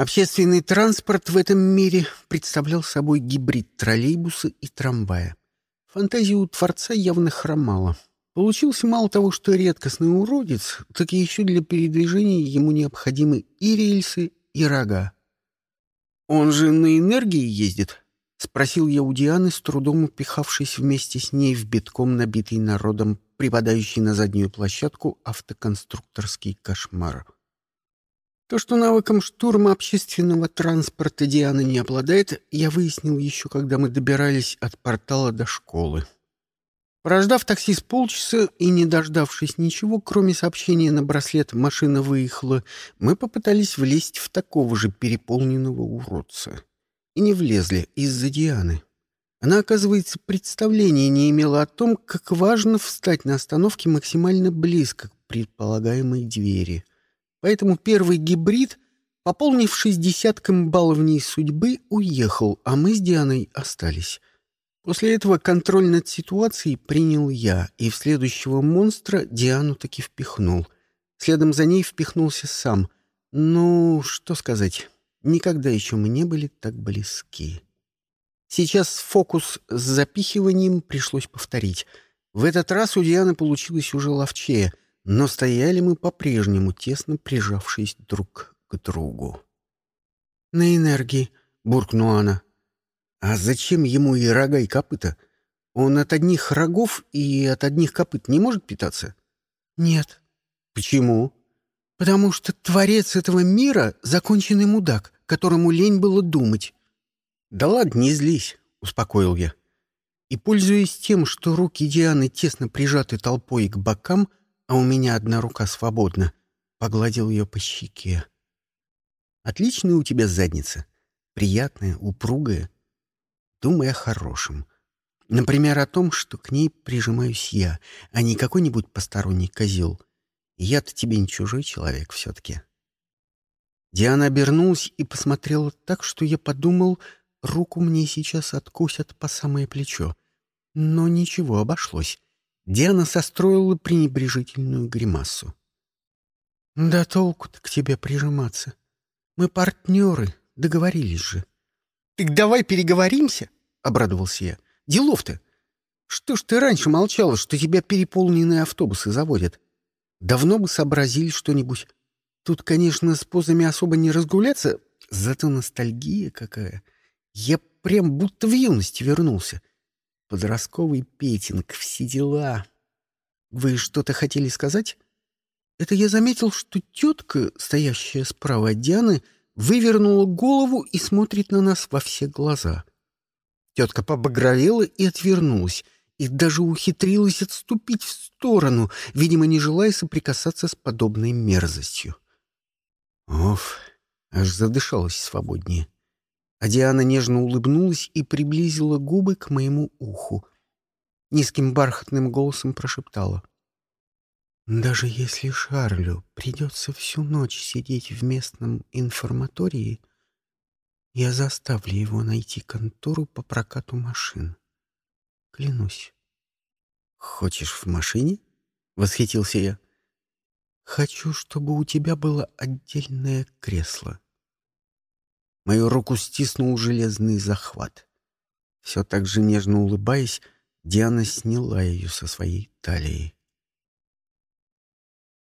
Общественный транспорт в этом мире представлял собой гибрид троллейбуса и трамвая. Фантазия у Творца явно хромала. Получился мало того, что редкостный уродец, так и еще для передвижения ему необходимы и рельсы, и рога. «Он же на энергии ездит?» — спросил я у Дианы, с трудом упихавшись вместе с ней в битком набитый народом, припадающий на заднюю площадку автоконструкторский кошмар. То, что навыком штурма общественного транспорта Диана не обладает, я выяснил еще, когда мы добирались от портала до школы. Прождав такси с полчаса и не дождавшись ничего, кроме сообщения на браслет «машина выехала», мы попытались влезть в такого же переполненного уродца. И не влезли из-за Дианы. Она, оказывается, представления не имела о том, как важно встать на остановке максимально близко к предполагаемой двери — Поэтому первый гибрид, пополнившись десятком баловней судьбы, уехал, а мы с Дианой остались. После этого контроль над ситуацией принял я, и в следующего монстра Диану таки впихнул. Следом за ней впихнулся сам. Ну, что сказать, никогда еще мы не были так близки. Сейчас фокус с запихиванием пришлось повторить. В этот раз у Дианы получилось уже ловчее — но стояли мы по-прежнему, тесно прижавшись друг к другу. «На энергии», — буркнула она. «А зачем ему и рога, и копыта? Он от одних рогов и от одних копыт не может питаться?» «Нет». «Почему?» «Потому что творец этого мира — законченный мудак, которому лень было думать». «Да ладно, не злись», — успокоил я. И, пользуясь тем, что руки Дианы тесно прижаты толпой к бокам, — а у меня одна рука свободна. Погладил ее по щеке. Отличная у тебя задница. Приятная, упругая. Думай о хорошем. Например, о том, что к ней прижимаюсь я, а не какой-нибудь посторонний козел. Я-то тебе не чужой человек все-таки. Диана обернулась и посмотрела так, что я подумал, руку мне сейчас откусят по самое плечо. Но ничего, обошлось. Диана состроила пренебрежительную гримасу. «Да толку-то к тебе прижиматься. Мы партнеры, договорились же». «Так давай переговоримся», — обрадовался я. «Делов-то! Что ж ты раньше молчала, что тебя переполненные автобусы заводят? Давно бы сообразили что-нибудь. Тут, конечно, с позами особо не разгуляться, зато ностальгия какая. Я прям будто в юности вернулся подростковый петинг, все дела. Вы что-то хотели сказать? Это я заметил, что тетка, стоящая справа от Дианы, вывернула голову и смотрит на нас во все глаза. Тетка побагровела и отвернулась, и даже ухитрилась отступить в сторону, видимо, не желая соприкасаться с подобной мерзостью. Оф, аж задышалась свободнее. А Диана нежно улыбнулась и приблизила губы к моему уху. Низким бархатным голосом прошептала. «Даже если Шарлю придется всю ночь сидеть в местном информатории, я заставлю его найти контору по прокату машин. Клянусь». «Хочешь в машине?» — восхитился я. «Хочу, чтобы у тебя было отдельное кресло», Мою руку стиснул железный захват. Все так же нежно улыбаясь, Диана сняла ее со своей талии.